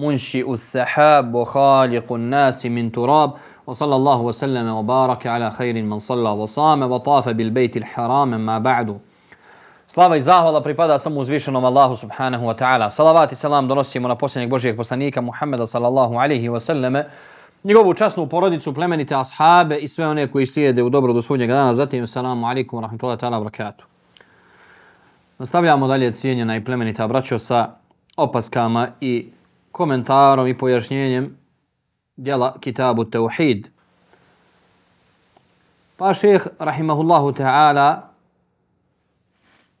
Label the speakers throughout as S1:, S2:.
S1: منشئ السحاب وخالق الناس من تراب وصلى الله وسلم وبارك على خير من صلى وصام وطاف بالبيت الحرام ما بعد Slava i zahvala pripada samo uzvišenom Allahu subhanahu wa ta'ala. Salavat i salam donosimo na posljednjeg Božijeg poslanika Muhammeda sallallahu alaihi wa sallame, njegovu časnu porodicu, plemenite ashabe i sve one koji slijede u dobro do sudnjega dana. Zatim, salamu alaikum wa rahmatullahi ta'ala wa barakatuh. Nastavljamo dalje cijenjena i plemenita braćo sa opaskama i komentarom i pojašnjenjem djela Kitabu Tauhid. Pa šeheh, rahimahullahu ta'ala,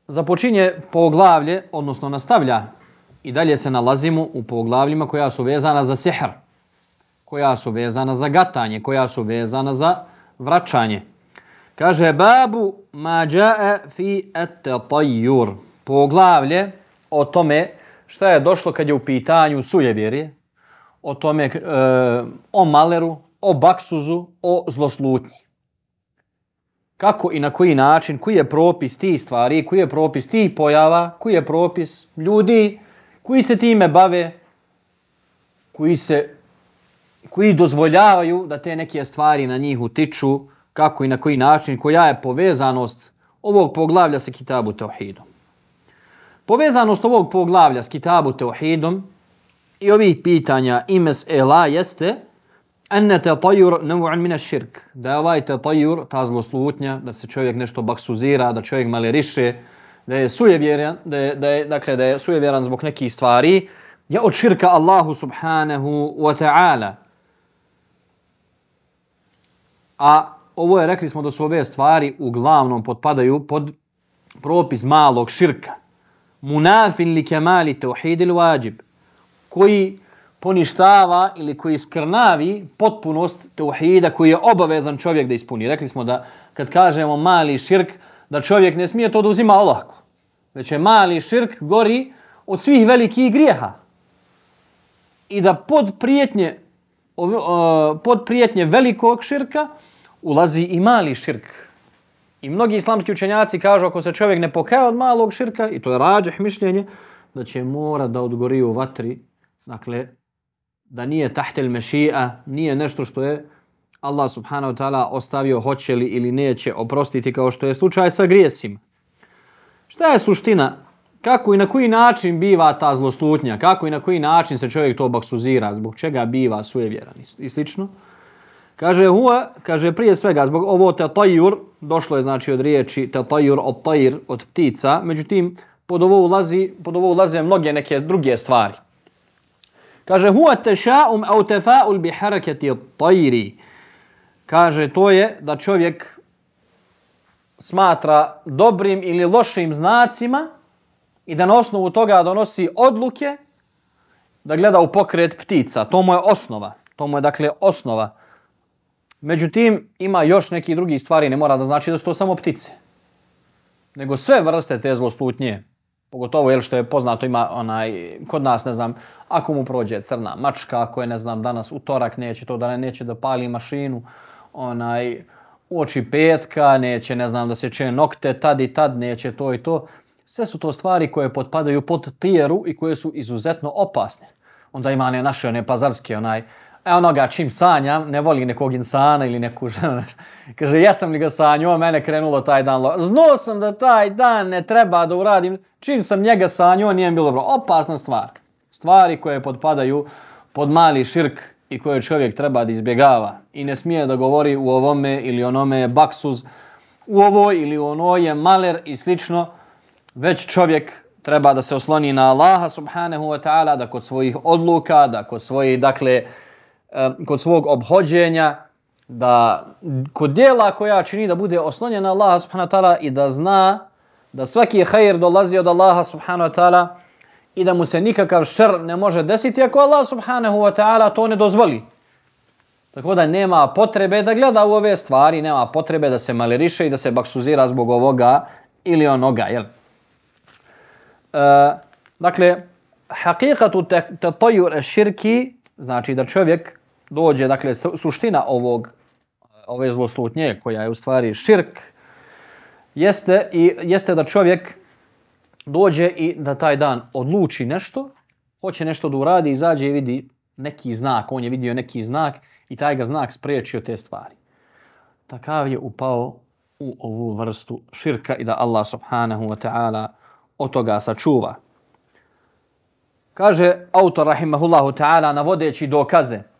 S1: započinje poglavlje, odnosno nastavlja i dalje se nalazimo u poglavljima koja su vezana za sihr, koja su vezana za gatanje, koja su vezana za vraćanje. Kaže, babu ma jae fi etetajur. Poglavlje o tome šta je došlo kad je u pitanju sujevjerje, o tome, e, o maleru, o baksuzu, o zloslutnji kako i na koji način, koji je propis tih stvari, koji je propis tih pojava, koji je propis ljudi koji se time bave, koji se koji dozvoljavaju da te neke stvari na njih utiču, kako i na koji način, koja je povezanost ovog poglavlja sa Kitabu Tauhidom. Povezanost ovog poglavlja s Kitabu Teohidom i ovih pitanja imes Ela jeste enne tatajur nevu'an mina širk. Da je ovaj tatajur, ta zloslutnja, da se čovjek nešto baksuzira, da čovjek maleriše, da je sujevjeran, da je, da je, dakle, da je sujevjeran zbog nekih stvari, je od širka Allahu subhanahu wa ta'ala. A ovo je, rekli smo da su ove stvari uglavnom potpadaju pod propis malog širka. Munafin li kemali tauhidil wajib. Koji poništava ili koji skrnavi potpunost tauhida koji je obavezan čovjek da ispuni. Rekli smo da kad kažemo mali širk, da čovjek ne smije to da uzima olahko. Već je mali širk gori od svih velikih grijeha. I da pod prijetnje, pod prijetnje velikog širka ulazi i mali širk. I mnogi islamski učenjaci kažu ako se čovjek ne pokaje od malog širka, i to je rađeh mišljenje, da će mora da odgori u vatri, dakle, da nije tahtel mešija, nije nešto što je Allah subhanahu wa ta'ala ostavio hoće li ili neće oprostiti kao što je slučaj sa grijesima. Šta je suština? Kako i na koji način biva ta zloslutnja? Kako i na koji način se čovjek to baksuzira? Zbog čega biva sujevjeran i slično? Kaže, huwa, kaže prije svega, zbog ovo tatajur, došlo je znači od riječi tatajur od tajir, od ptica, međutim, pod ovo, ulazi, pod ovo ulaze mnoge neke druge stvari. Kaže, huwa teša'um au tefa'ul bi haraketi tajri. Kaže, to je da čovjek smatra dobrim ili lošim znacima i da na osnovu toga donosi odluke da gleda u pokret ptica. To mu je osnova. To mu je, dakle, osnova. Međutim, ima još neki drugi stvari, ne mora da znači da su to samo ptice. Nego sve vrste te zloslutnje, pogotovo je što je poznato, ima onaj, kod nas, ne znam, ako mu prođe crna mačka, ako je, ne znam, danas utorak, neće to da ne, neće da pali mašinu, onaj, oči petka, neće, ne znam, da se če nokte, tad i tad, neće to i to. Sve su to stvari koje potpadaju pod tijeru i koje su izuzetno opasne. Onda ima one naše, one pazarske, onaj, E onoga čim sanjam, ne voli nekog insana ili neku ženu. Kaže, jesam li ga sanjao, mene krenulo taj dan. Znao sam da taj dan ne treba da uradim. Čim sam njega sanjao, nije bilo dobro. Opasna stvar. Stvari koje podpadaju pod mali širk i koje čovjek treba da izbjegava. I ne smije da govori u ovome ili onome baksuz. U ovo ili ono je maler i slično. Već čovjek treba da se osloni na Allaha subhanahu wa ta'ala, da kod svojih odluka, da kod svojih, dakle, kod svog obhođenja, da kod dijela koja čini da bude oslonjena Allaha subhanahu wa ta'ala i da zna da svaki hajr dolazi od Allaha subhanahu wa ta'ala i da mu se nikakav šr ne može desiti ako Allah subhanahu wa ta'ala to ne dozvoli. Tako da nema potrebe da gleda u ove stvari, nema potrebe da se maleriše i da se baksuzira zbog ovoga ili onoga, jel? E, dakle, hakikatu tatajur širki, znači da čovjek dođe, dakle, suština ovog, ove zloslutnje koja je u stvari širk, jeste, i, jeste da čovjek dođe i da taj dan odluči nešto, hoće nešto da uradi, izađe i vidi neki znak, on je vidio neki znak i taj ga znak spriječio te stvari. Takav je upao u ovu vrstu širka i da Allah subhanahu wa ta'ala od toga sačuva. Kaže autor rahimahullahu ta'ala navodeći dokaze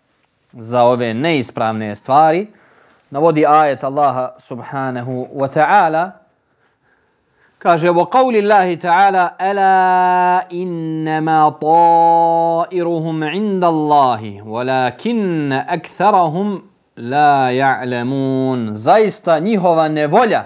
S1: za ove neispravne stvari, navodi ajet Allaha subhanahu wa ta'ala Kaže, wa qawli Allahi ta'ala, ala innama ta'iruhum inda Allahi, walakinna aktharahum la ya'lamun Zaista njihova nevolja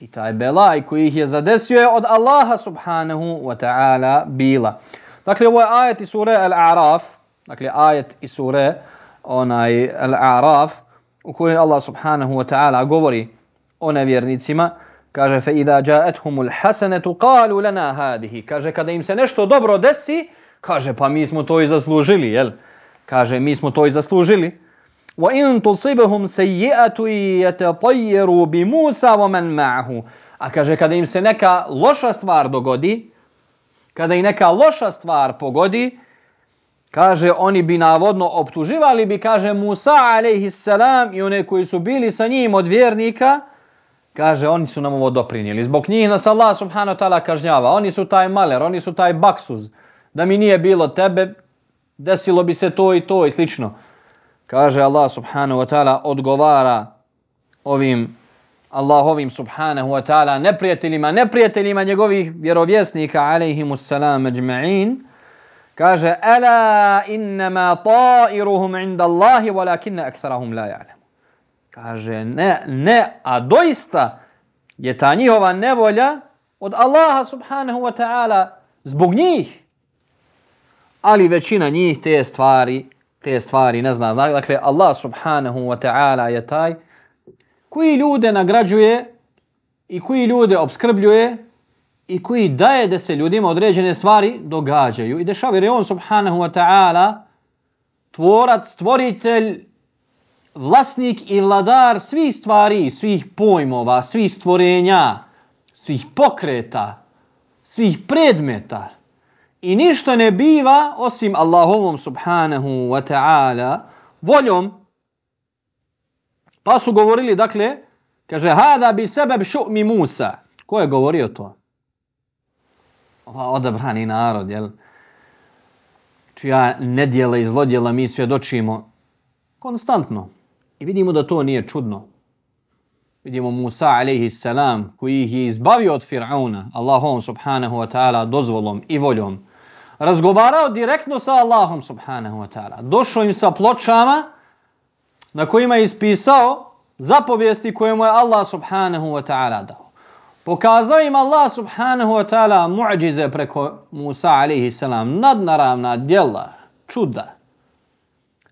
S1: i taj belaj koji ih je zadesio je od Allaha subhanahu wa ta'ala bila. Dakle, ovo je ajet iz sure Al-A'raf, dakle, ajet iz sure onaj Al-A'raf, u kojoj Allah subhanahu wa ta'ala govori o nevjernicima, Kaže, fe idha ja'atuhumul hasanatu qalu lana hadhihi. Kaže, kada im se nešto dobro desi, kaže, pa mi smo to i zaslužili, jel? Kaže, mi smo to i zaslužili. Wa in tusibhum sayyi'atu yatayyaru bi Musa wa man ma'ahu. A kaže, kada im se neka loša stvar dogodi, kada i neka loša stvar pogodi, kaže, oni bi navodno optuživali bi, kaže, Musa alejhi salam i one koji su bili sa njim od vjernika, Kaže, oni su nam ovo doprinijeli. Zbog njih nas Allah subhanahu ta'ala kažnjava. Oni su taj maler, oni su taj baksuz. Da mi nije bilo tebe, desilo bi se to i to i slično. Kaže Allah subhanahu wa ta'ala odgovara ovim Allahovim subhanahu wa ta'ala neprijateljima, neprijateljima njegovih vjerovjesnika alaihimu salam ajma'in. Kaže, ala innama ta'iruhum inda Allahi walakinna aktharahum la ja'lam. Kaže, ne, ne, a doista je ta njihova nevolja od Allaha subhanahu wa ta'ala zbog njih. Ali većina njih te stvari, te stvari ne zna. Dakle, Allah subhanahu wa ta'ala je taj koji ljude nagrađuje i koji ljude obskrbljuje i koji daje da se ljudima određene stvari događaju i dešavaju. Jer je on subhanahu wa ta'ala tvorac, stvoritelj vlasnik i vladar svih stvari, svih pojmova, svih stvorenja, svih pokreta, svih predmeta. I ništa ne biva osim Allahovom subhanahu wa ta'ala voljom. Pa su govorili, dakle, kaže, hada bi sebeb šu'mi Musa. Ko je govorio to? Ova odabrani narod, jel? Znači, Čija nedjela i zlodjela mi svjedočimo konstantno. I vidimo da to nije čudno. Vidimo Musa alaihi salam koji ih je izbavio od Fir'auna, Allahom subhanahu wa ta'ala dozvolom i voljom. Razgovarao direktno sa Allahom subhanahu wa ta'ala. Došao im sa pločama na kojima je ispisao zapovijesti koje mu je Allah subhanahu wa ta'ala dao. Pokazao im Allah subhanahu wa ta'ala muđize preko Musa alaihi salam, nadnaravna djela, čuda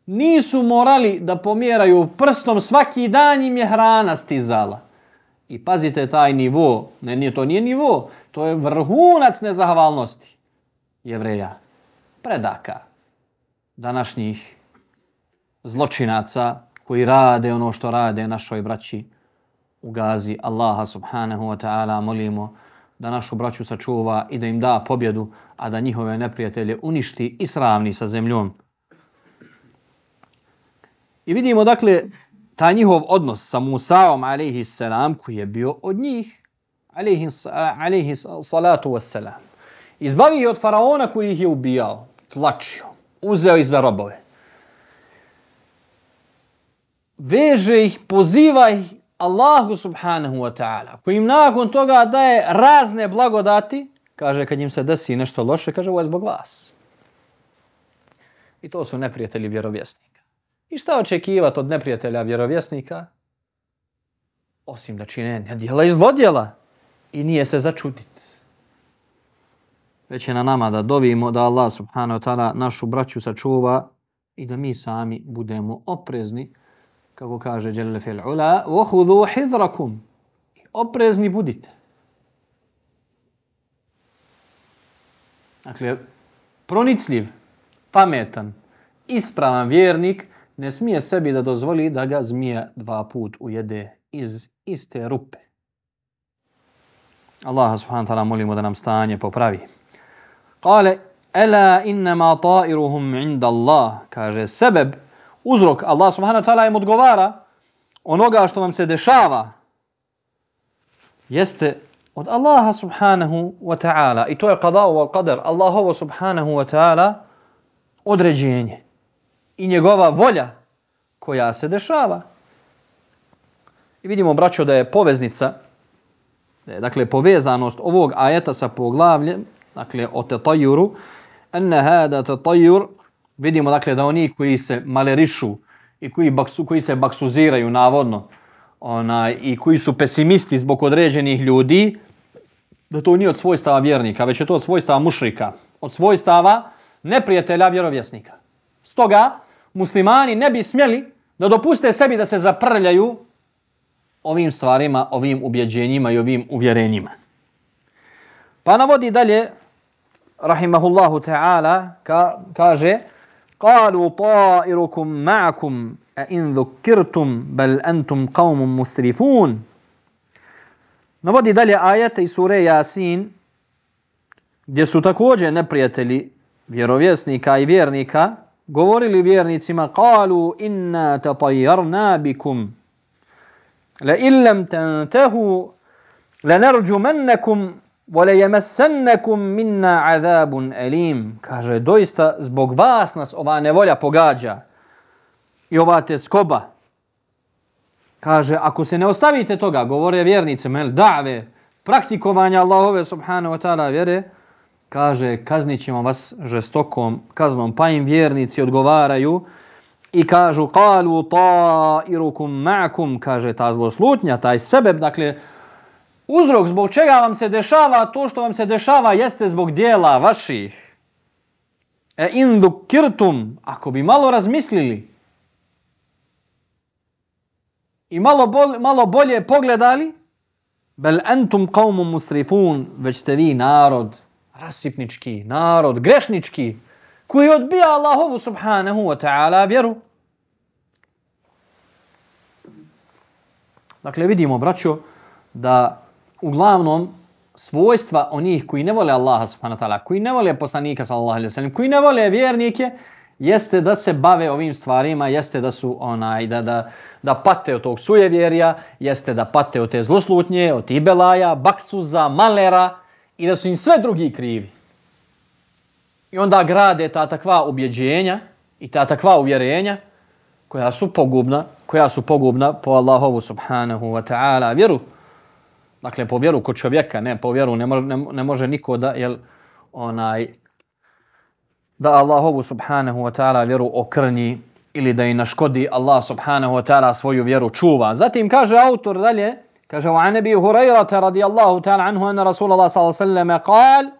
S1: nisu morali da pomjeraju prstom, svaki dan im je hrana stizala. I pazite taj nivo, ne, nije, to nije nivo, to je vrhunac nezahvalnosti jevreja, predaka, današnjih zločinaca koji rade ono što rade našoj braći u Gazi. Allaha subhanahu wa ta'ala molimo da našu braću sačuva i da im da pobjedu, a da njihove neprijatelje uništi i sravni sa zemljom. I vidimo dakle ta njihov odnos sa Musaom alaihi salam koji je bio od njih alaihi, alaihi salatu wassalam. Izbavi ih od faraona koji ih je ubijao, tlačio, uzeo ih za robove. Veže ih, poziva ih Allahu subhanahu wa ta'ala, koji im nakon toga daje razne blagodati, kaže kad im se desi nešto loše, kaže ovo je zbog vas. I to su neprijatelji vjerovjesnika. I šta očekivati od neprijatelja vjerovjesnika? Osim da čine nedjela i zlodjela. I nije se začutiti. Već je na nama da dovimo da Allah subhanahu wa ta'ala našu braću sačuva i da mi sami budemo oprezni, kako kaže Jelle fil ula, وَهُذُوا حِذْرَكُمْ Oprezni budite. Dakle, pronicljiv, pametan, ispravan vjernik ne smije sebi da dozvoli da ga zmija dva put ujede iz iste rupe. Allah subhanahu wa ta'ala molimo da nam stanje popravi. Kale, Ela innama ta'iruhum inda Allah. Kaže, sebeb, uzrok, Allah subhanahu wa ta'ala im odgovara onoga što vam se dešava jeste od Allaha subhanahu wa ta'ala. I to je qadao wal qadar. Allahovo subhanahu wa ta'ala određenje. I njegova volja koja se dešava. I vidimo, braćo, da je poveznica, da je, dakle, povezanost ovog ajeta sa poglavljem, dakle, o tetajuru, enne hada tetajur, vidimo, dakle, da oni koji se malerišu i koji, baksu, koji se baksuziraju navodno, onaj, i koji su pesimisti zbog određenih ljudi, da to nije od svojstava vjernika, već je to od svojstava mušrika, od svojstava neprijatelja vjerovjesnika. Stoga, muslimani ne bi smjeli da dopuste sebi da se zaprljaju ovim stvarima, ovim ubjeđenjima i ovim uvjerenjima. Pa navodi dalje, rahimahullahu ta'ala, ka, kaže, قالوا طائركم معكم أئن ذكرتم بل أنتم قوم مسرفون Navodi dalje ajete iz sure Jasin, gdje su također neprijatelji vjerovjesnika i vjernika govorili vjernicima قالوا إنا تطيرنا بكم لئن لم تنتهوا لنرجمنكم Vole je mesennekum minna azabun elim. Kaže, doista zbog vas nas ova nevolja pogađa. I ova te skoba. Kaže, ako se ne ostavite toga, govore vjernice, mel dave, praktikovanja Allahove subhanahu wa ta'ala vjere, kaže, kaznit ćemo vas žestokom kaznom, pa im vjernici odgovaraju i kažu, kalu ta irukum ma'kum, kaže ta zloslutnja, taj sebeb, dakle, uzrok zbog čega vam se dešava to što vam se dešava jeste zbog dijela vaših. E indukirtum, ako bi malo razmislili i malo, bol, malo bolje pogledali, bel entum qawmu musrifun, već ste vi narod rasipnički, narod grešnički, koji odbija Allahovu subhanahu wa ta'ala vjeru. Dakle, vidimo, braćo, da uglavnom svojstva onih koji ne vole Allaha subhanahu wa ta'ala, koji ne vole poslanika sallallahu alaihi wa sallam, koji ne vole vjernike, jeste da se bave ovim stvarima, jeste da su onaj, da, da, da pate od tog sujevjerja, jeste da pate od te zloslutnje, od ibelaja, baksuza, malera i da su im sve drugi krivi. I onda grade ta takva ubjeđenja i ta takva uvjerenja koja su pogubna, koja su pogubna po Allahovu subhanahu wa ta'ala vjeru Dakle, po vjeru kod čovjeka, ne, po vjeru ne može, ne, ne može niko da, jel, onaj, da Allahovu subhanahu wa ta'ala vjeru okrnji ili da i naškodi Allah subhanahu wa ta'ala svoju vjeru čuva. Zatim kaže autor dalje, kaže wa anabi Hurairata radijallahu ta'ala anhu anna Rasulullah sallallahu sallam qal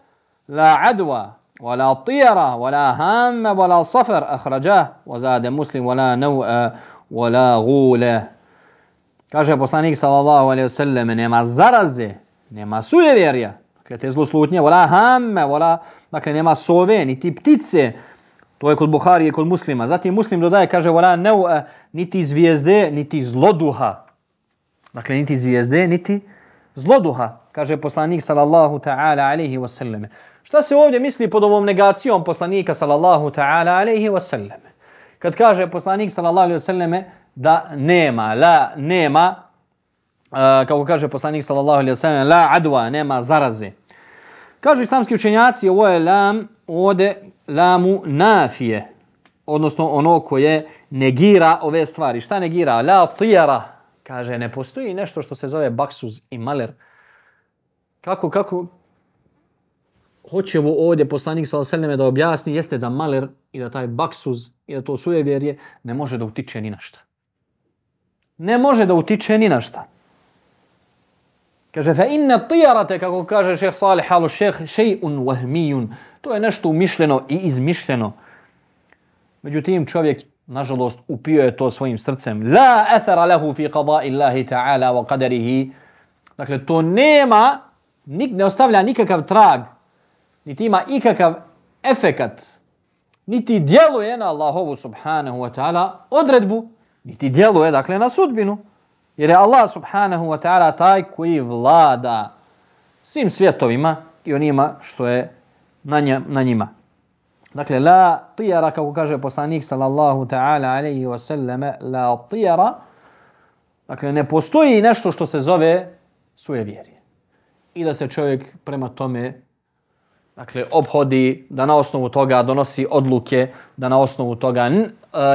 S1: la adwa ولا طيرة ولا هام ولا صفر أخرجاه وزاد مسلم ولا نوء ولا غولة Kaže poslanik sallallahu alaihi wasallam, nema zaraze, nema sujevjerja. Dakle, te zloslutnje, vola hamme, vola, dakle, nema sove, niti ptice. To je kod Buhari i kod muslima. Zatim muslim dodaje, kaže, vola neu, niti zvijezde, niti zloduha. Dakle, niti zvijezde, niti zloduha. Kaže poslanik sallallahu ta'ala alaihi wa sallam. Šta se ovdje misli pod ovom negacijom poslanika sallallahu ta'ala alaihi wa sallam? Kad kaže poslanik sallallahu alaihi wa sallam, da nema, la nema, uh, kako kaže poslanik sallallahu alaihi wa sallam, la adwa, nema zaraze. Kažu islamski učenjaci, ovo je lam, ovde lamu nafije, odnosno ono koje negira ove stvari. Šta negira? La tijara. Kaže, ne postoji nešto što se zove baksuz i maler. Kako, kako, hoće ovo ovdje poslanik sallallahu alaihi da objasni, jeste da maler i da taj baksuz i da to sujevjerje ne može da utiče ni na šta ne može da utiče ni na šta. Kaže, fa inna tijarate, kako kaže šeh Salih alu šeh, šejun vahmijun. To je nešto umišljeno i izmišljeno. Međutim, čovjek, nažalost, upio je to svojim srcem. La athara lehu fi qada illahi ta'ala wa qadarihi. Dakle, to nema, nik, ne ostavlja nikakav trag, niti ima ikakav efekat, niti djeluje na Allahovu subhanahu wa ta'ala odredbu, niti djeluje, dakle, na sudbinu. Jer je Allah subhanahu wa ta'ala taj koji vlada svim svjetovima i onima što je na, nje, na njima. Dakle, la tijara, kako kaže poslanik sallallahu ta'ala alaihi wa sallame, la tijara, dakle, ne postoji nešto što se zove svoje vjerje. I da se čovjek prema tome dakle, obhodi, da na osnovu toga donosi odluke, da na osnovu toga e,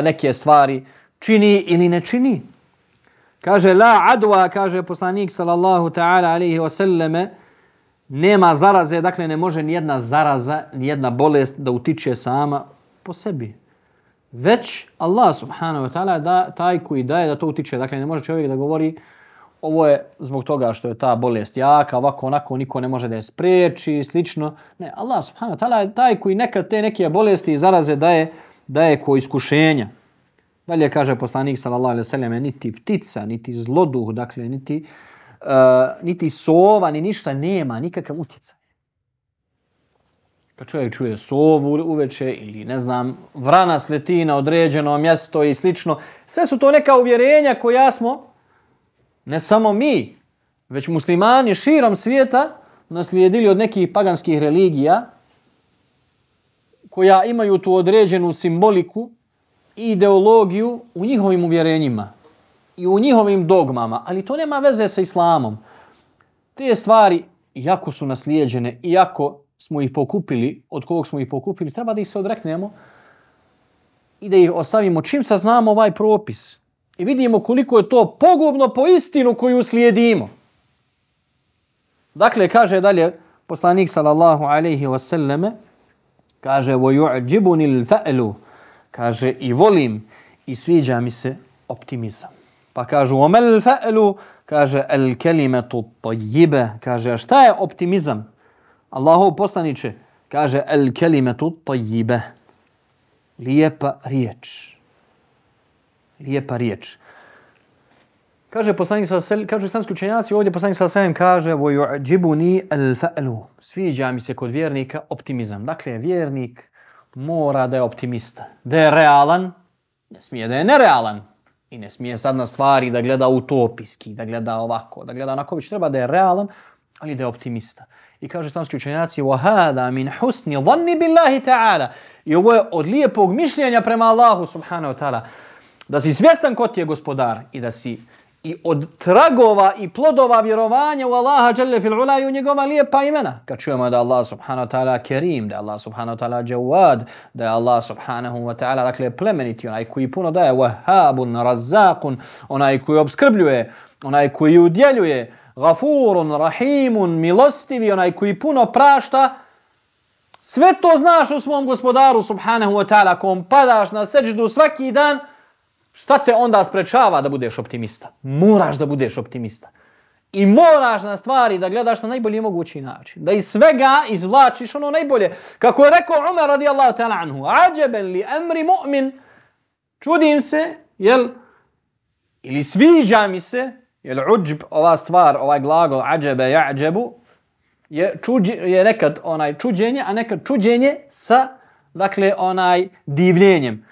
S1: neke stvari čini ili ne čini. Kaže, la adwa, kaže poslanik sallallahu ta'ala alaihi wa sallame, nema zaraze, dakle ne može ni jedna zaraza, ni jedna bolest da utiče sama po sebi. Već Allah subhanahu wa ta'ala da taj koji daje da to utiče. Dakle, ne može čovjek da govori ovo je zbog toga što je ta bolest jaka, ovako, onako, niko ne može da je spreči i slično. Ne, Allah subhanahu wa ta'ala je taj koji nekad te neke bolesti i zaraze daje, daje ko iskušenja. Dalje kaže poslanik sallallahu alejhi ve selleme niti ptica, niti zloduh, dakle niti uh, niti sova, ni ništa nema, nikakav utjecaj. Kad čovjek čuje sovu uveče ili ne znam, vrana sleti na određeno mjesto i slično, sve su to neka uvjerenja koja smo, ne samo mi, već muslimani širom svijeta naslijedili od nekih paganskih religija koja imaju tu određenu simboliku ideologiju u njihovim uvjerenjima i u njihovim dogmama, ali to nema veze sa islamom. Te stvari, jako su naslijeđene, iako smo ih pokupili, od kog smo ih pokupili, treba da ih se odreknemo i da ih ostavimo čim saznamo ovaj propis. I vidimo koliko je to pogubno po istinu koju slijedimo. Dakle, kaže dalje poslanik sallallahu alaihi wasallame, kaže, وَيُعْجِبُنِ الْفَأْلُ Kaže, i volim i sviđa mi se optimizam. Pa kažu, omel fa'lu, kaže, el kelimetu tajibe, kaže, a šta je optimizam? Allahov poslaniče, kaže, el kelimetu tajibe, lijepa riječ. Lijepa riječ. Kaže poslanik sa sel, kaže islamski učenjaci, ovdje poslanik sa selem kaže, vo yu'jibuni al-fa'lu. Sviđa mi se kod vjernika optimizam. Dakle, vjernik mora da je optimista. Da je realan, ne smije da je nerealan. I ne smije sad na stvari da gleda utopijski, da gleda ovako, da gleda onako, već treba da je realan, ali da je optimista. I kaže islamski učenjaci, وَهَذَا مِنْ حُسْنِ ظَنِّ بِاللَّهِ تَعَالَ I ovo je od lijepog mišljenja prema Allahu subhanahu wa ta'ala. Da si svjestan ko ti je gospodar i da si i od tragova i plodova vjerovanja u Allaha dželle fil ula i u njegova lijepa imena. Kad čujemo da Allah subhanahu wa ta'ala kerim, da Allah subhanahu wa ta'ala džavad, da je Allah subhanahu wa ta'ala dakle plemeniti, onaj koji puno daje, wahabun, razzakun, onaj koji obskrbljuje, onaj koji udjeljuje, gafurun, rahimun, milostivi, onaj koji puno prašta, sve to znaš u svom gospodaru subhanahu wa ta'ala, kom padaš na seđdu svaki dan, Šta te onda sprečava da budeš optimista? Moraš da budeš optimista. I moraš na stvari da gledaš na najbolji mogući način. Da iz svega izvlačiš ono najbolje. Kako je rekao Umar radijallahu ta'ala anhu. Ađeben li emri mu'min. Čudim se, jel, ili sviđa mi se, jel uđb, ova stvar, ovaj glagol ađebe, ja'đebu, je, čuđi, je nekad onaj čuđenje, a nekad čuđenje sa, dakle, onaj divljenjem.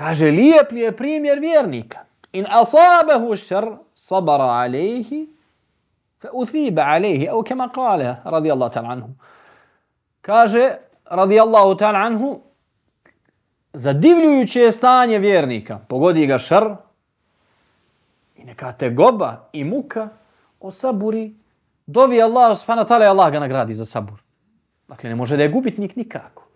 S1: Kaže, lijep je primjer vjernika. In asabahu šar, sabara alejhi, fa uthiba alejhi, au kema kale, radijallahu ta'ala anhu. Kaže, radijallahu ta'ala anhu, zadivljujuće stanje vjernika, pogodi ga šar, i neka te goba i muka osaburi, dovi Allah, subhanahu ta'ala, Allah ga nagradi za sabur. Dakle, ne može da je gubitnik nikako.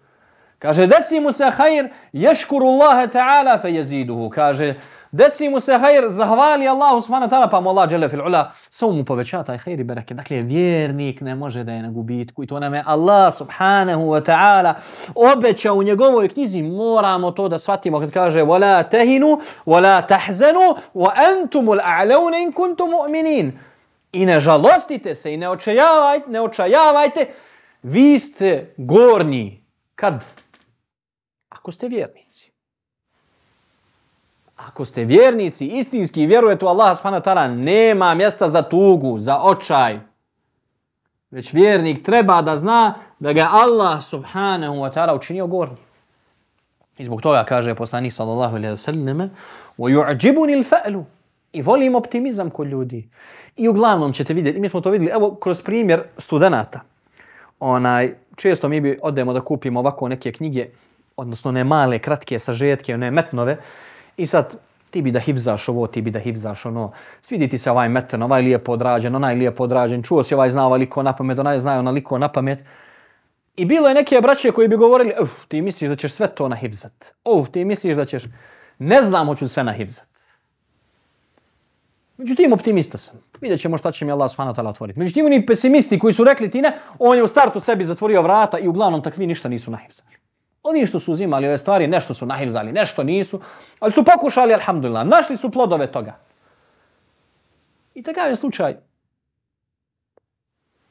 S1: Kaže, desi mu se hajr, ješkuru Allahe ta'ala fe jeziduhu. Kaže, desi mu se hajr, zahvali Allahu subhanahu ta'ala, pa mu Allah džele fil ula, samo mu poveća taj hajr i bereke. Dakle, vjernik ne može da je na gubitku i to nam je Allah subhanahu wa ta'ala obeća u njegovoj knjizi. Moramo to da shvatimo kad kaže, wala tehinu, wala tahzenu, wa entumul a'laune in kuntum mu'minin. I ne žalostite se i ne očajavajte, ne očajavajte, vi ste gornji. Kad? ako ste vjernici. ako ste vjernici, istinski i vjerujete u Allaha subhanahu wa ta'ala, nema mjesta za tugu, za očaj. Već vjernik treba da zna da ga Allah subhanahu wa ta'ala učinio gornji. I zbog toga kaže poslanik sallallahu alaihi wa sallam وَيُعْجِبُنِ الْفَأْلُ I volim optimizam kod ljudi. I uglavnom ćete vidjeti, mi smo to vidjeli, evo kroz primjer studenta. Onaj, često mi bi odemo da kupimo ovako neke knjige, odnosno ne male, kratke, sažetke, ne metnove. I sad ti bi da hivzaš ovo, ti bi da hivzaš ono. Svidi ti se ovaj metan, ovaj lijepo odrađen, onaj lijepo odrađen. Čuo si ovaj znao liko na pamet, onaj znao na liko na pamet. I bilo je neke braće koji bi govorili, uf, ti misliš da ćeš sve to nahivzat. Uf, ti misliš da ćeš, ne znam hoću sve nahivzat. Međutim, optimista sam. Vidjet ćemo šta će mi Allah subhanahu ta'ala otvoriti. Međutim, oni pesimisti koji su rekli ti ne, on je u startu sebi zatvorio vrata i uglavnom takvi ništa nisu nahivzali. Oni što su uzimali ove stvari, nešto su nahivzali, nešto nisu, ali su pokušali, alhamdulillah, našli su plodove toga. I takav je slučaj.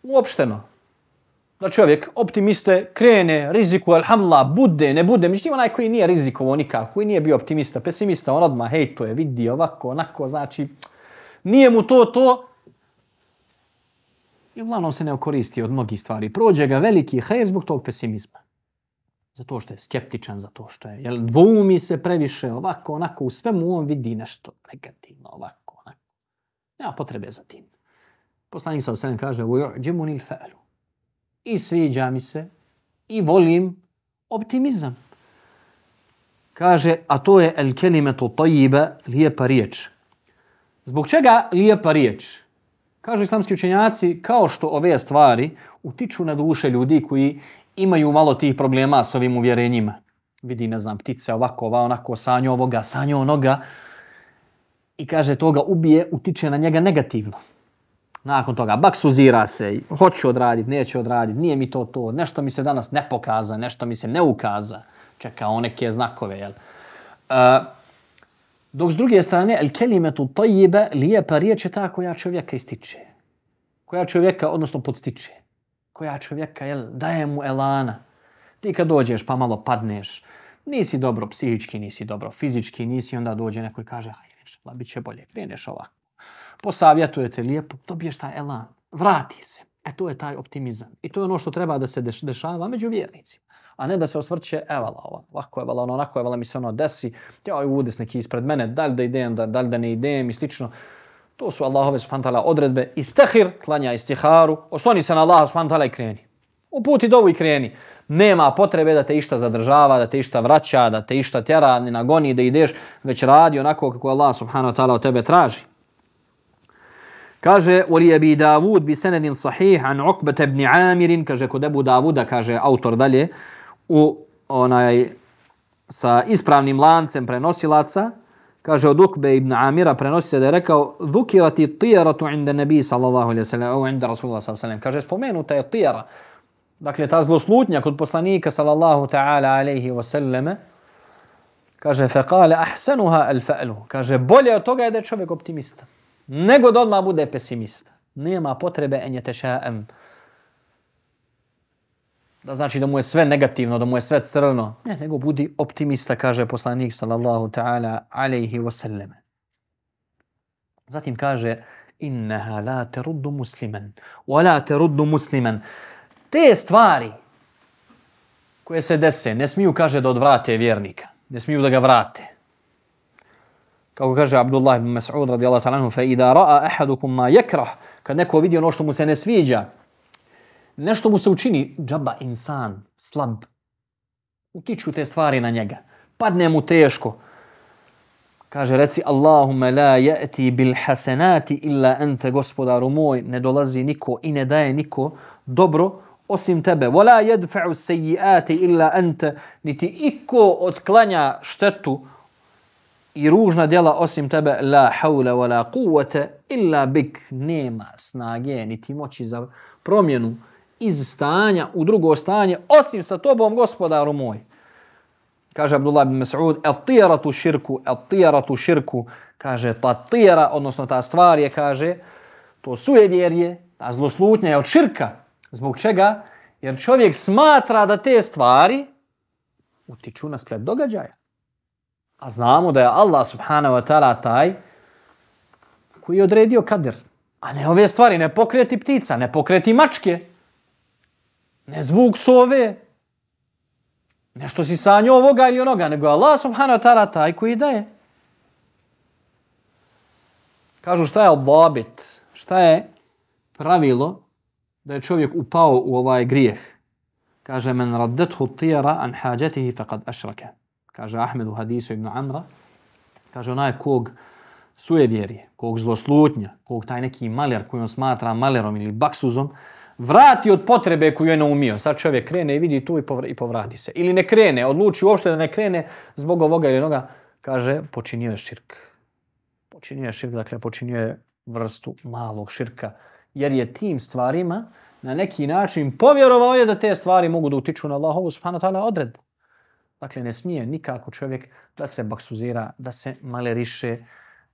S1: Uopšteno. Da čovjek optimiste krene, riziku, alhamdulillah, bude, ne bude. Međutim, onaj koji nije rizikovo nikako, koji nije bio optimista, pesimista, on odmah, hej, to je vidi ovako, onako, znači, nije mu to, to. I uglavnom se ne okoristi od mnogih stvari. Prođe ga veliki hejr zbog tog pesimizma. Zato što je skeptičan, zato što je, jel, dvoumi se previše ovako, onako, u svemu on vidi nešto negativno, ovako, onako. Nema potrebe za tim. Poslanik sa sve kaže, ujođimu nil fe'lu. I sviđa mi se, i volim optimizam. Kaže, a to je el kelimetu tajibe, lijepa riječ. Zbog čega lijepa riječ? Kažu islamski učenjaci, kao što ove stvari utiču na duše ljudi koji imaju malo tih problema s ovim uvjerenjima. Vidi, ne znam, ptice ovako, ova, onako, sanjo ovoga, sanjo onoga. I kaže, toga ubije, utiče na njega negativno. Nakon toga, baksuzira se, hoću odraditi, neću odraditi, nije mi to to, nešto mi se danas ne pokaza, nešto mi se ne ukaza. Čeka on neke znakove, jel? Uh, dok s druge strane, el kelimetu tajibe, lijepa riječ je ta koja čovjeka ističe. Koja čovjeka, odnosno podstiče koja čovjeka jel, daje mu elana. Ti kad dođeš pa malo padneš, nisi dobro psihički, nisi dobro fizički, nisi onda dođe neko i kaže hajde, inšala, bit će bolje, kreneš ovako. Posavjetujete lijepo, dobiješ taj elan, vrati se. E to je taj optimizam. I to je ono što treba da se dešava među vjernicima. A ne da se osvrće, evala ova, ovako je vala, ono, onako je vala, mi se ono desi, joj, udes neki ispred mene, da li da idem, da, da li da ne idem i slično. To su Allahove subhanahu ta'ala odredbe. Istehir, klanja istiharu, osloni se na Allaha subhanahu ta'ala i kreni. Uputi dovu i kreni. Nema potrebe da te išta zadržava, da te išta vraća, da te išta tjera, ne nagoni da ideš, već radi onako kako Allah subhanahu wa ta'ala od tebe traži. Kaže, uli bi Davud bi senedin sahih an Uqbat ibn Amirin, kaže kod Ebu Davuda, kaže autor dalje, u onaj sa ispravnim lancem prenosilaca, kaže od Ukbe ibn Amira, prenosi se da je rekao Dhukirati tijaratu inda nebi sallallahu alaihi sallam, ovo inda Rasulullah sallallahu alaihi Kaže, spomenuta je tijara. Dakle, ta zloslutnja kod poslanika sallallahu ta'ala alaihi wa sallam. Kaže, fe kale ahsanuha al fa'lu. Kaže, bolje od toga je da je čovjek optimista. Nego da odmah bude pesimista. Nema potrebe en je teša'em da znači da mu je sve negativno, da mu je sve crno. Ne, nego budi optimista, kaže poslanik sallallahu ta'ala alaihi wasallam. Zatim kaže innaha la teruddu musliman, wa la teruddu musliman. Te stvari koje se dese, ne smiju, kaže, da odvrate vjernika. Ne smiju da ga vrate. Kako kaže Abdullah ibn Mas'ud radijallahu ta'ala, fa idha ra'a ahadukum ma yakrah, kad neko vidi ono što mu se ne sviđa, nešto mu se učini, džaba insan, slab, utiču te stvari na njega, padne mu teško. Kaže, reci, Allahume la ja'ti bil hasenati illa ente, gospodaru moj, ne dolazi niko i ne daje niko dobro osim tebe. Wala yadfa'u seji'ati illa anta, niti iko otklanja štetu i ružna djela osim tebe. La hawla wala quwwata illa bik. Nema snage niti moći za promjenu iz stanja u drugo stanje, osim sa tobom, gospodaru moj. Kaže Abdullah ibn Mas'ud, el tijaratu širku, el tijaratu širku, kaže ta tijara, odnosno ta stvar je, kaže, to sujevjerje, ta zloslutnja je od širka. Zbog čega? Jer čovjek smatra da te stvari utiču na splet događaja. A znamo da je Allah subhanahu wa ta'ala taj koji je odredio kader. A ne ove stvari, ne pokreti ptica, ne pokreti mačke, ne zvuk sove, nešto si sanio ovoga ili onoga, nego Allah subhanahu wa ta'ala taj koji daje. Kažu šta je obabit, šta je pravilo da je čovjek upao u ovaj grijeh. Kaže men raddethu tijera an hađetihi faqad ašrake. Kaže Ahmed u hadisu ibn Amra. Kaže onaj kog sujevjerije, kog zloslutnja, kog taj neki maler koji on smatra malerom ili baksuzom, vrati od potrebe koju je naumio. Sad čovjek krene i vidi tu i povradi se. Ili ne krene, odluči uopšte da ne krene zbog ovoga ili onoga, kaže počinio je širk. Počinio je širk, dakle počinio je vrstu malog širka. Jer je tim stvarima na neki način povjerovao je da te stvari mogu da utiču na Allahovu subhanahu ta'ala odredbu. Dakle, ne smije nikako čovjek da se baksuzira, da se maleriše,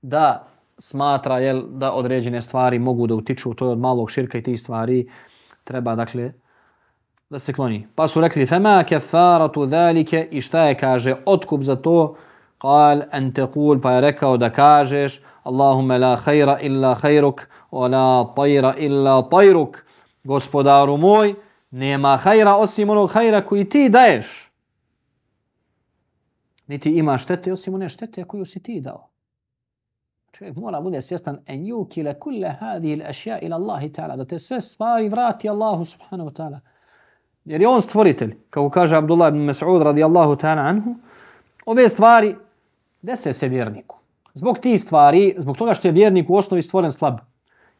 S1: da smatra jel, da određene stvari mogu da utiču to od malog širka i tih stvari treba dakle da se kloni. Pa su rekli fema kefaratu zalike i šta je kaže otkup za to? Qal an taqul pa je rekao da kažeš Allahumma la khaira illa khairuk wa la tayra illa tayruk gospodaru moj nema khaira osim onog khaira koji ti daješ. Niti ima štete osim one štete koju si ti dao čovjek mora bude svjestan en yukile kulle al-ashya ila Allahi ta'ala, da te sve stvari vrati Allahu subhanahu wa ta'ala. Jer je on stvoritelj, kako kaže Abdullah ibn Mas'ud radijallahu ta'ala anhu, ove stvari dese se vjerniku. Zbog ti stvari, zbog toga što je vjernik u osnovi stvoren slab.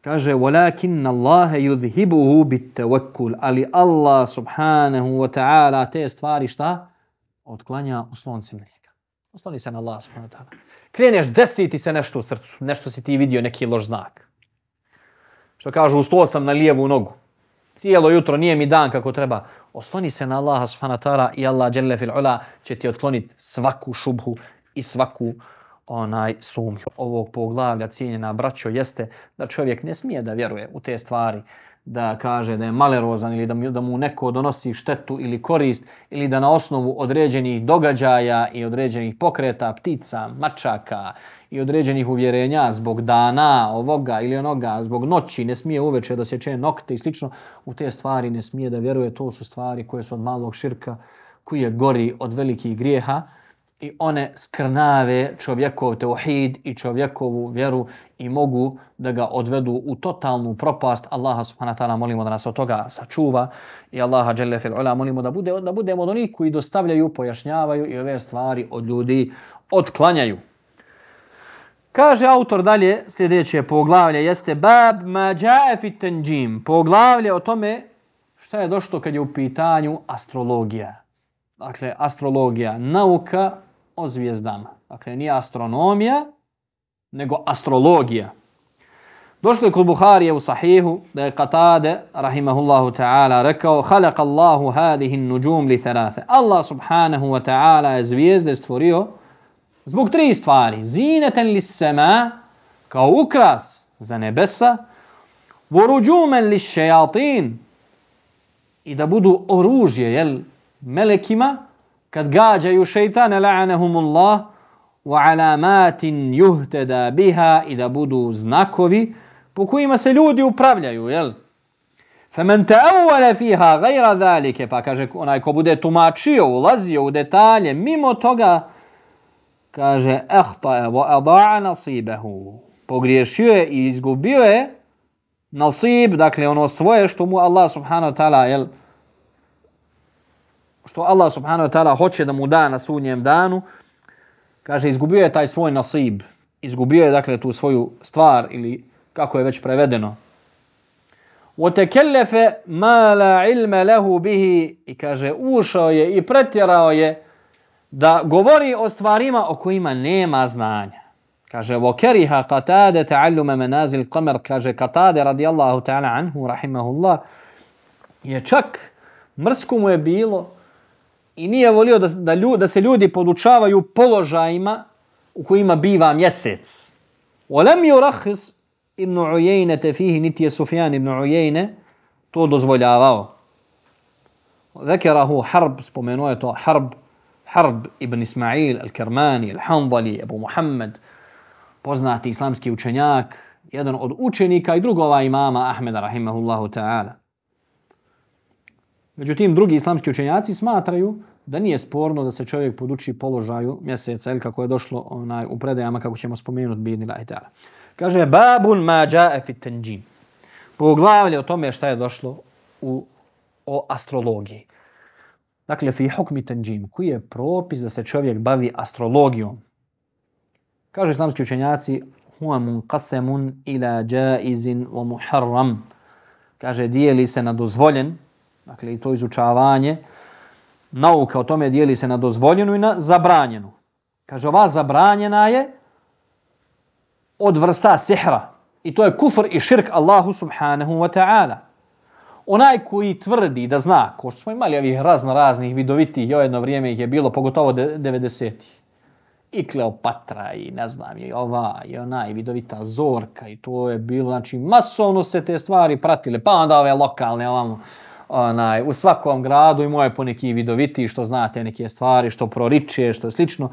S1: Kaže, walakin Allah yudhibuhu bit tawakkul, ali Allah subhanahu wa ta'ala te stvari šta? Otklanja osloncem na njega. Osloni se na Allah subhanahu wa ta'ala kreneš, desi ti se nešto u srcu, nešto si ti vidio, neki loš znak. Što kažu, ustao sam na lijevu nogu. Cijelo jutro, nije mi dan kako treba. Osloni se na Allaha subhanahu wa ta'ala i Allah jelle fil ula će ti otkloniti svaku šubhu i svaku onaj sumnju. Ovog poglavlja cijenjena braćo jeste da čovjek ne smije da vjeruje u te stvari da kaže da je malerozan ili da mu, da mu neko donosi štetu ili korist ili da na osnovu određenih događaja i određenih pokreta ptica, mačaka i određenih uvjerenja zbog dana ovoga ili onoga, zbog noći ne smije uveče da sječe nokte i slično, u te stvari ne smije da vjeruje. To su stvari koje su od malog širka, koji je gori od velikih grijeha i one skrnave čovjekov teuhid i čovjekovu vjeru i mogu da ga odvedu u totalnu propast. Allaha subhanahu wa ta'ala molimo da nas od toga sačuva i Allaha dželle fil ula molimo da bude da budemo od onih koji dostavljaju, pojašnjavaju i ove stvari od ljudi otklanjaju. Kaže autor dalje, sljedeće poglavlje jeste bab ma ja'a fi tanjim. Poglavlje o tome šta je došlo kad je u pitanju astrologija. Dakle, astrologija, nauka o zvijezdama. Dakle, nije astronomija, nego astrologija. Došlo je kod Buharije u sahihu da je Qatade, rahimahullahu ta'ala, rekao Halak Allahu hadihi nujum li thalathe. Allah subhanahu wa ta'ala je zvijezde stvorio zbog tri stvari. Zineten li sema, kao ukras za nebesa, voruđumen li šejatin, i da budu oružje, jel, melekima, kad gađaju šeitane, la'anahumullah, wa alamatin yuhtada biha i da budu znakovi po kojima se ljudi upravljaju, jel? Faman ta'awwala fiha ghayra zalika, pa kaže onaj ko bude tumačio, ulazio u detalje mimo toga, kaže akhta wa adaa nasibahu. Pogriješio je i izgubio je nasib, dakle ono svoje što mu Allah subhanahu wa ta'ala, jel? Što Allah subhanahu wa ta'ala hoće da mu da na sudnjem danu, kaže izgubio je taj svoj nasib, izgubio je dakle tu svoju stvar ili kako je već prevedeno. وَتَكَلَّفَ مَا لَا عِلْمَ لَهُ بِهِ I kaže, ušao je i pretjerao je da govori o stvarima o kojima nema znanja. Kaže, وَكَرِهَ قَتَادَ تَعَلُّمَ مَنَازِلْ قَمَرْ Kaže, Qatade radijallahu ta'ala anhu, rahimahullah, je čak mrsko mu je bilo i nije volio da, da, lju, da se ljudi podučavaju položajima u kojima biva mjesec. Olem ju rahis ibn Ujejne tefihi niti je Sufjan ibn Ujejne to dozvoljavao. Zekerahu Harb, spomenuo je to Harb, Harb ibn Ismail, Al-Kermani, Al-Hanvali, Ebu Muhammed, poznati islamski učenjak, jedan od učenika i drugova imama Ahmeda, rahimahullahu ta'ala. Međutim, drugi islamski učenjaci smatraju da nije sporno da se čovjek poduči položaju mjeseca ili kako je došlo onaj, u predajama kako ćemo spomenuti bidni la. Kaže, babun ma jae fit tenđim. Poglavlje o tome šta je došlo u, o astrologiji. Dakle, fi hukmi tenđim, koji je propis da se čovjek bavi astrologijom. Kažu islamski učenjaci, huwa munqasamun ila jaizin wa muharram. Kaže, dijeli se na dozvoljen, dakle, i to izučavanje, nauka o tome dijeli se na dozvoljenu i na zabranjenu. Kaže, ova zabranjena je od vrsta sihra. I to je kufr i širk Allahu subhanahu wa ta'ala. Onaj koji tvrdi da zna, ko što smo imali ovih razno raznih vidovitih, i jedno vrijeme ih je bilo, pogotovo 90-ih. I Kleopatra, i ne znam, i ova, i ona, i vidovita Zorka, i to je bilo, znači, masovno se te stvari pratile, pa onda ove lokalne, ovamo, onaj, u svakom gradu imao je po neki vidoviti što znate neke stvari, što proriče, što je slično.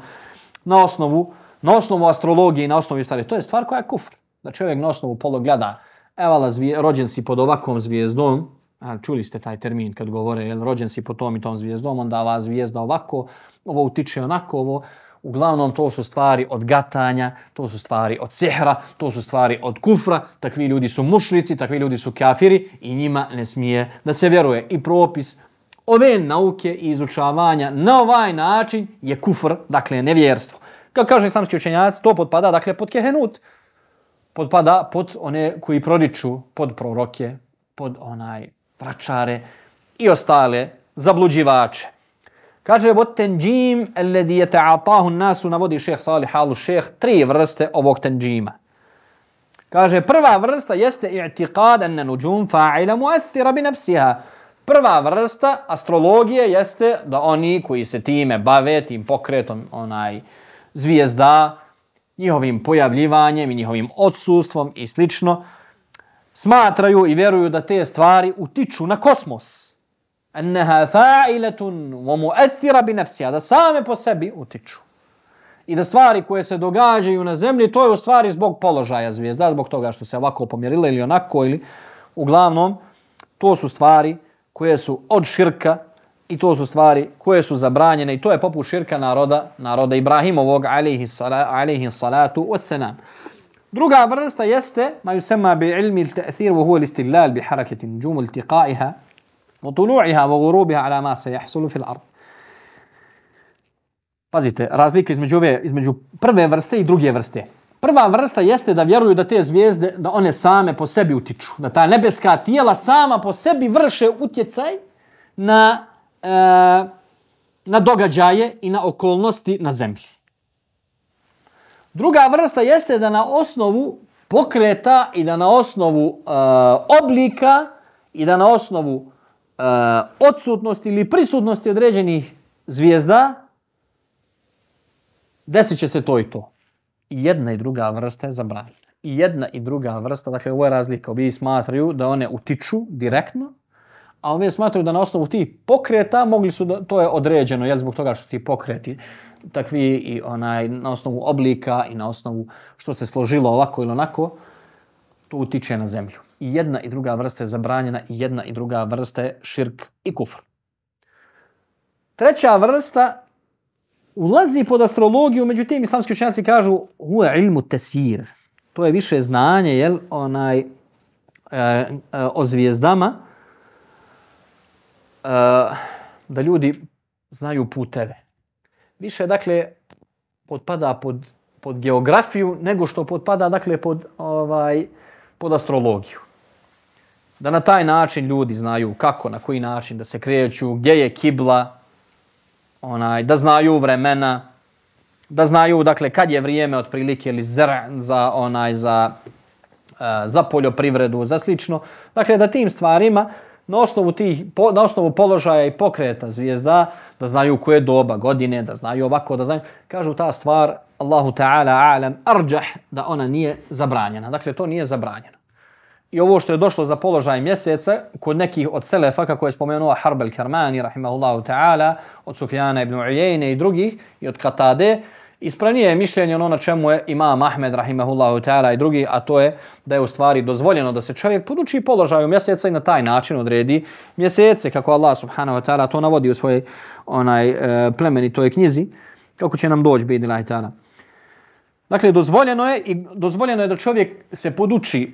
S1: Na osnovu, na osnovu astrologije i na osnovu stvari. To je stvar koja je kufr. Da čovjek na osnovu polo gleda, evala, zvije, rođen si pod ovakvom zvijezdom, a, čuli ste taj termin kad govore, jel, rođen si pod tom i tom zvijezdom, onda ova zvijezda ovako, ovo utiče onako, ovo, Uglavnom, to su stvari od gatanja, to su stvari od sihra, to su stvari od kufra. Takvi ljudi su mušrici, takvi ljudi su kafiri i njima ne smije da se vjeruje. I propis ove nauke i izučavanja na ovaj način je kufr, dakle nevjerstvo. Kao kaže islamski učenjac, to podpada dakle pod kehenut. Podpada pod one koji proriču, pod proroke, pod onaj vračare i ostale zabluđivače. Kaže, od tenđim, alladhi je ta'atahu nasu, navodi šeh Salih Alu šeh, tri vrste ovog tenđima. Kaže, prva vrsta jeste i'tiqad anna nuđum fa'ila muathira bi nafsiha. Prva vrsta astrologije jeste da oni koji se time bave, tim pokretom onaj zvijezda, njihovim pojavljivanjem i njihovim odsustvom i slično, smatraju i vjeruju da te stvari utiču na kosmos انها فاعله ومؤثره بنفسها bi da same po sebi utiču. I da stvari koje se događaju na zemlji to je u stvari zbog položaja zvijezda zbog toga što se ovako pomjerile ili onako ili uglavnom to su stvari koje su od širka i to su stvari koje su zabranjene i to je poput širka naroda naroda Ibrahimovog alejhi salatu alejhi salatu wassalam. Druga vrsta jeste ma yusema bi ilmi al-ta'thir wa huwa al-istidlal bi harakati nujum iltiqa'iha وطلوعها وغروبها على ما سيحصل في الارض Pazite, razlika između ove između prve vrste i druge vrste. Prva vrsta jeste da vjeruju da te zvijezde da one same po sebi utiču, da ta nebeska tijela sama po sebi vrše utjecaj na e, na događaje i na okolnosti na zemlji. Druga vrsta jeste da na osnovu pokreta i da na osnovu e, oblika i da na osnovu Eh, uh, odsutnosti ili prisutnosti određenih zvijezda, desit će se to i to. I jedna i druga vrsta je zabranjena. I jedna i druga vrsta, dakle ovo je razlika, ovi smatraju da one utiču direktno, a ovi smatraju da na osnovu tih pokreta mogli su da, to je određeno, jel zbog toga što ti pokreti takvi i onaj na osnovu oblika i na osnovu što se složilo ovako ili onako, to utiče na zemlju i jedna i druga vrsta je zabranjena i jedna i druga vrsta je širk i kufr. Treća vrsta ulazi pod astrologiju, međutim islamski učenjaci kažu huwa ilmu tesir. To je više znanje jel, onaj, e, e, o zvijezdama e, da ljudi znaju puteve. Više, dakle, podpada pod, pod geografiju nego što podpada, dakle, pod, ovaj, pod astrologiju da na taj način ljudi znaju kako, na koji način da se kreću, gdje je kibla, onaj, da znaju vremena, da znaju dakle kad je vrijeme otprilike ili zr za onaj za eh, za poljoprivredu, za slično. Dakle da tim stvarima na osnovu tih po, na osnovu položaja i pokreta zvijezda da znaju koje doba godine, da znaju ovako, da znaju kažu ta stvar Allahu ta'ala alam arjah da ona nije zabranjena. Dakle to nije zabranjeno i ovo što je došlo za položaj mjeseca kod nekih od Selefa, kako je spomenuo Harbel Kermani, rahimahullahu ta'ala, od Sufjana ibn Ujejne i drugih, i od Katade, ispravnije je mišljenje ono na čemu je imam Ahmed, rahimahullahu ta'ala i drugi, a to je da je u stvari dozvoljeno da se čovjek poduči položaju mjeseca i na taj način odredi mjesece, kako Allah subhanahu wa ta'ala to navodi u svojoj onaj, e, plemenitoj knjizi, kako će nam doći, bidi ta'ala. Dakle, dozvoljeno je, i dozvoljeno je da čovjek se poduči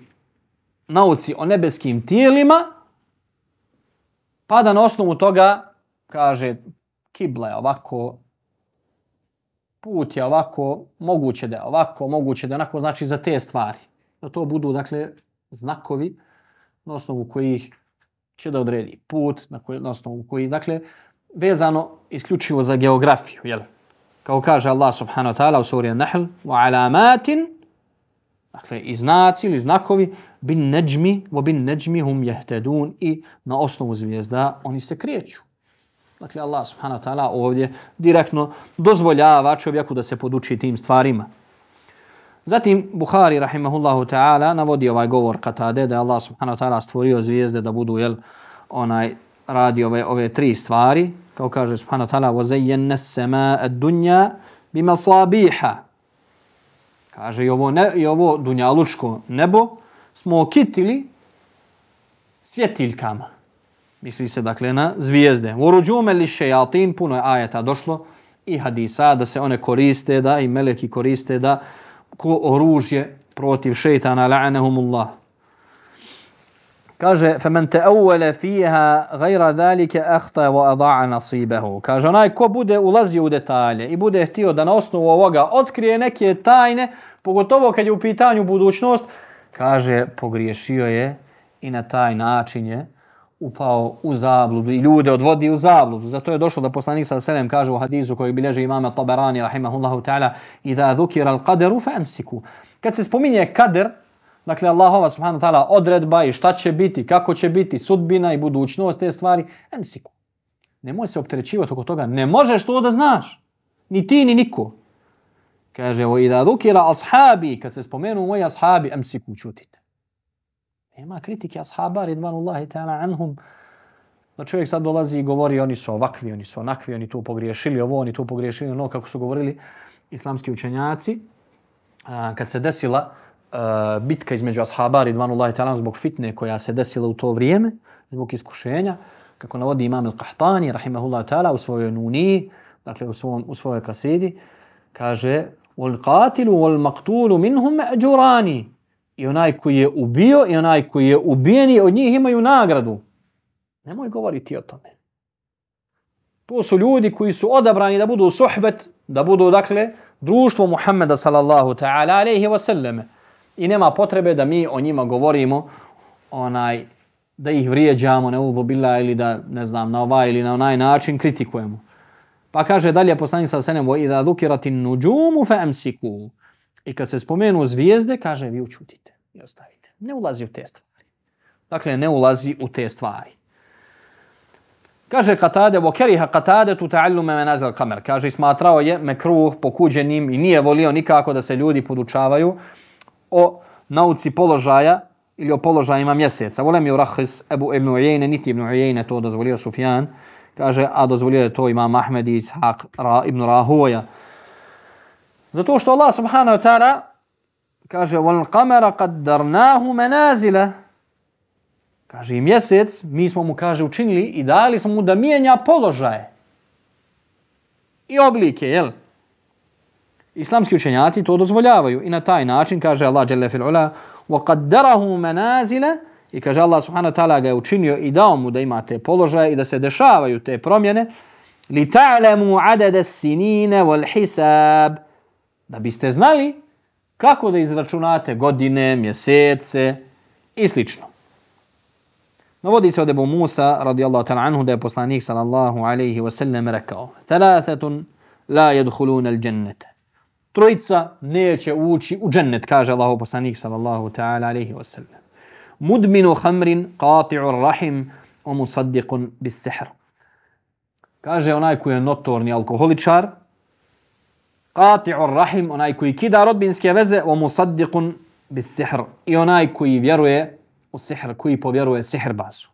S1: nauci o nebeskim tijelima, pa da na osnovu toga kaže kibla je ovako, put je ovako, moguće da je ovako, moguće da je onako, znači za te stvari. Da to budu, dakle, znakovi na osnovu kojih će da odredi put, na, koji, na osnovu kojih, dakle, vezano isključivo za geografiju, jel? Kao kaže Allah subhanahu wa ta'ala u suri An-Nahl, wa alamatin, dakle, i znaci ili znakovi, bin neđmi, wa bin neđmi hum jehtedun i na osnovu zvijezda oni se kreću. Dakle, Allah subhanahu wa ta'ala ovdje direktno dozvoljava čovjeku da se poduči tim stvarima. Zatim, Buhari rahimehullahu ta'ala, navodi ovaj govor katade da je Allah subhanahu wa ta'ala stvorio zvijezde da budu, jel, onaj, radi ove, ove tri stvari. Kao kaže subhanahu wa ta'ala, وَزَيَّنَّ ad-dunya bi masabiha Kaže, i ovo, ne, i ovo dunjalučko nebo, smo okitili svjetiljkama. Misli se dakle na zvijezde. Uruđume li šejatin, puno je ajeta došlo i hadisa da se one koriste, da i meleki koriste da ko oružje protiv šeitana, la'anahumullah. Kaže, فَمَنْ تَأَوَّلَ فِيهَا غَيْرَ ذَلِكَ أَخْتَ وَأَضَعَ نَصِيبَهُ Kaže, onaj ko bude ulazio u detalje i bude htio da na osnovu ovoga otkrije neke tajne, pogotovo kad je u pitanju budućnost, kaže, pogriješio je i na taj način je upao u zabludu i ljude odvodi u zabludu. Zato je došlo da poslanik sa selem kaže u hadisu koji bilježi imama Taberani, rahimahullahu ta'ala, i da dhukira al-qaderu fa amsiku. Kad se spominje kader, dakle Allahova subhanahu ta'ala odredba i šta će biti, kako će biti, sudbina i budućnost te stvari, amsiku. Nemoj se opterećivati oko toga. Ne možeš to da znaš. Ni ti, ni niko. Kaže, o idha dhukira ashabi, kad se spomenu moji ashabi, amsiku, čutite. Nema kritike ashaba, ridvanullahi ta'ala anhum, da čovjek sad dolazi i govori oni su ovakvi, oni su onakvi, oni tu pogriješili ovo, oni tu pogriješili ono, kako su govorili islamski učenjaci. A, kad se desila a, bitka između ashaba, ridvanullahi ta'ala, zbog fitne koja se desila u to vrijeme, zbog iskušenja, kako navodi imam al-Qahtani, rahimahullah ta'ala, u svojoj nuni, dakle u, svom, u svojoj kasidi, kaže, والقاتل والمقتول منهم اجران i onaj koji je ubio i onaj koji je ubijen i od njih imaju nagradu. Nemoj govoriti o tome. To su ljudi koji su odabrani da budu suhbet da budu dakle društvo Muhameda sallallahu ta'ala alejhi ve selleme i nema potrebe da mi o njima govorimo onaj da ih vrijeđamo ne uzu ili da ne znam na ovaj ili na onaj način kritikujemo. Pa kaže dalje poslanik sa senem, وَإِذَا ذُكِرَتِ النُّجُومُ فَأَمْسِكُوا I kad se spomenu zvijezde, kaže vi učutite i ostavite. Ne ulazi u te stvari. Dakle, ne ulazi u te stvari. Kaže Katade, vo keriha Katade tu ta'allume menazil kamer. Kaže, smatrao je mekruh pokuđenim i nije volio nikako da se ljudi podučavaju o nauci položaja ili o položajima mjeseca. Volem je urahis Ebu Ibn Ujejne, niti Ibn Ujejne to dozvolio Sufjan. Kaže, a dozvolio je to imam Ahmed i Ishaq Ra, Ibn Rahuja. Zato što Allah subhanahu wa ta'ala kaže wal qamara qaddarnahu manazila kaže i mjesec mi smo mu kaže učinili i dali smo mu da mijenja položaje i oblike jel islamski učenjaci to dozvoljavaju i na taj način kaže Allah dželle fil ula wa qaddarahu manazila i kaže Allah subhanahu wa ta'ala ga je učinio i dao mu da ima te položaje i da se dešavaju te promjene li ta'lamu adada as-sinina wal hisab da biste znali kako da izračunate godine, mjesece i slično. Navodi se od Ebu Musa radijallahu ta'ala anhu da je poslanik sallallahu alaihi wa sallam rekao Thalathatun la yadkhuluna al džennete. Trojica neće ući u džennet, kaže Allahov poslanik sallallahu ta'ala alaihi ve sellem. Mudminu hamrin qati'u rahim o musaddiqun bis sihr. Kaže onaj koji je notorni alkoholičar, qati'ur rahim, onaj koji kida rodbinske veze, wa musaddiqun bis sihr. I onaj koji vjeruje u sihr, koji povjeruje sihrbazu.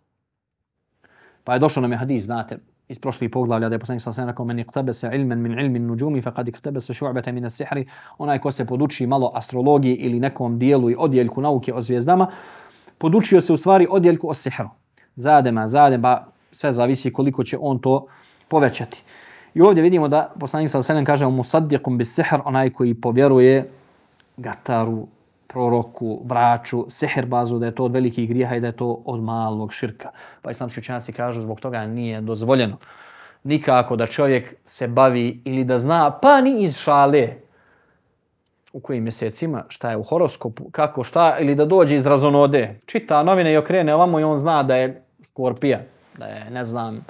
S1: Pa je došao nam je hadis, znate, iz prošlih poglavlja da je poslanik sallallahu alejhi ve sellem rekao men iqtabasa ilman min ilmi nujumi faqad iktabasa shu'batan min as-sihr onaj ko se poduči malo astrologiji ili nekom dijelu i odjeljku nauke o zvijezdama podučio se u stvari odjeljku o sihru zadema zadema pa sve zavisi koliko će on to povećati i ovdje vidimo da poslanik sallallahu alejhi ve sellem kaže musaddiqun bis-sihr onaj koji povjeruje gataru proroku, vraću, bazu, da je to od velikih grijeha i da je to od malog širka. Pa islamski učenjaci kažu zbog toga nije dozvoljeno nikako da čovjek se bavi ili da zna, pa ni iz šale, u kojim mjesecima, šta je u horoskopu, kako šta, ili da dođe iz razonode. Čita novine i okrene ovamo i on zna da je skorpija, da je, ne znam,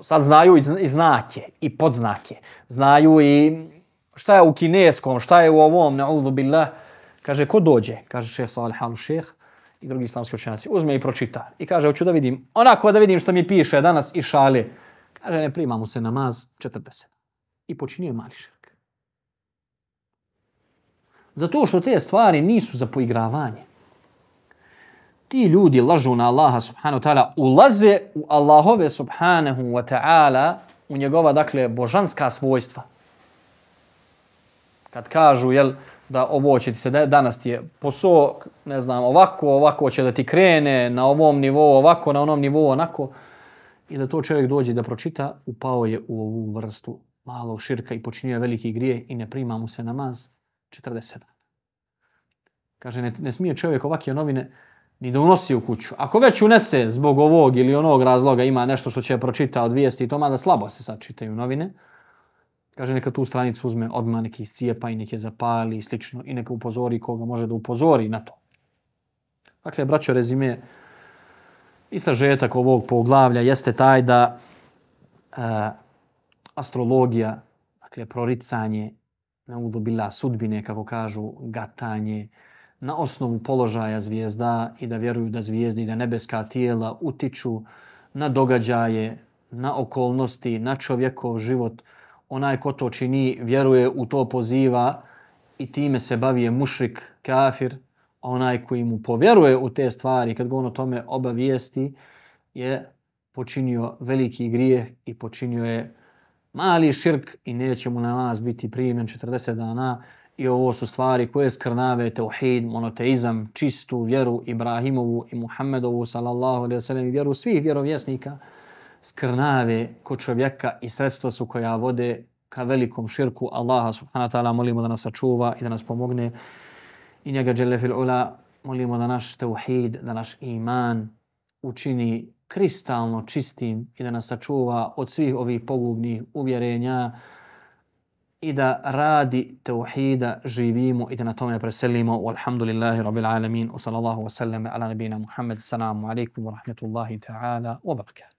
S1: sad znaju i znake i podznake. Znaju i šta je u kineskom, šta je u ovom, na'udhu billah, Kaže, ko dođe? Kaže šeh Salih al šeh i drugi islamski učenjaci. Uzme i pročita. I kaže, hoću da vidim, onako da vidim što mi piše danas i šale. Kaže, ne prima mu se namaz 40. I počinio mali. Zato što te stvari nisu za poigravanje. Ti ljudi lažu na Allaha subhanahu wa ta'ala, ulaze u Allahove subhanahu wa ta'ala, u njegova, dakle, božanska svojstva. Kad kažu, jel, da ovo će ti se danas ti je posao, ne znam, ovako, ovako će da ti krene na ovom nivou, ovako, na onom nivou, onako. I da to čovjek dođe da pročita, upao je u ovu vrstu malog širka i počinio veliki grije i ne prima mu se namaz 40 dana. Kaže, ne, ne smije čovjek ovakve novine ni da unosi u kuću. Ako već unese zbog ovog ili onog razloga ima nešto što će pročita od vijesti i to, da slabo se sad čitaju novine, Kaže, neka tu stranicu uzme odmah neki cijepa i neke zapali i slično i neka upozori koga može da upozori na to. Dakle, braćo, rezime i sažetak ovog poglavlja jeste taj da uh, astrologija, dakle, proricanje, na udobila sudbine, kako kažu, gatanje, na osnovu položaja zvijezda i da vjeruju da zvijezdi i da nebeska tijela utiču na događaje, na okolnosti, na čovjekov život, onaj ko to čini, vjeruje u to poziva i time se bavi je mušrik, kafir, a onaj koji mu povjeruje u te stvari, kad ga on o tome obavijesti, je počinio veliki grijeh i počinio je mali širk i neće mu na nas biti primjen 40 dana. I ovo su stvari koje skrnave teuhid, monoteizam, čistu vjeru Ibrahimovu i Muhammedovu, sallallahu alaihi sallam, i vjeru svih vjerovjesnika. Skrnave kod čovjeka i sredstva su koja vode ka velikom širku Allaha subhanahu wa ta'ala. Molimo da nas sačuva i da nas pomogne. I njega dželle fil ula molimo da naš tauhid da naš iman učini kristalno čistim i da nas sačuva od svih ovih pogubnih uvjerenja i da radi tauhida živimo i da na tome preselimo. Alhamdulillahi rabbil alamin. Wa sallallahu wa sallam ala nabina muhammad. Assalamu alaikum wa rahmatullahi ta'ala wa barakatuh.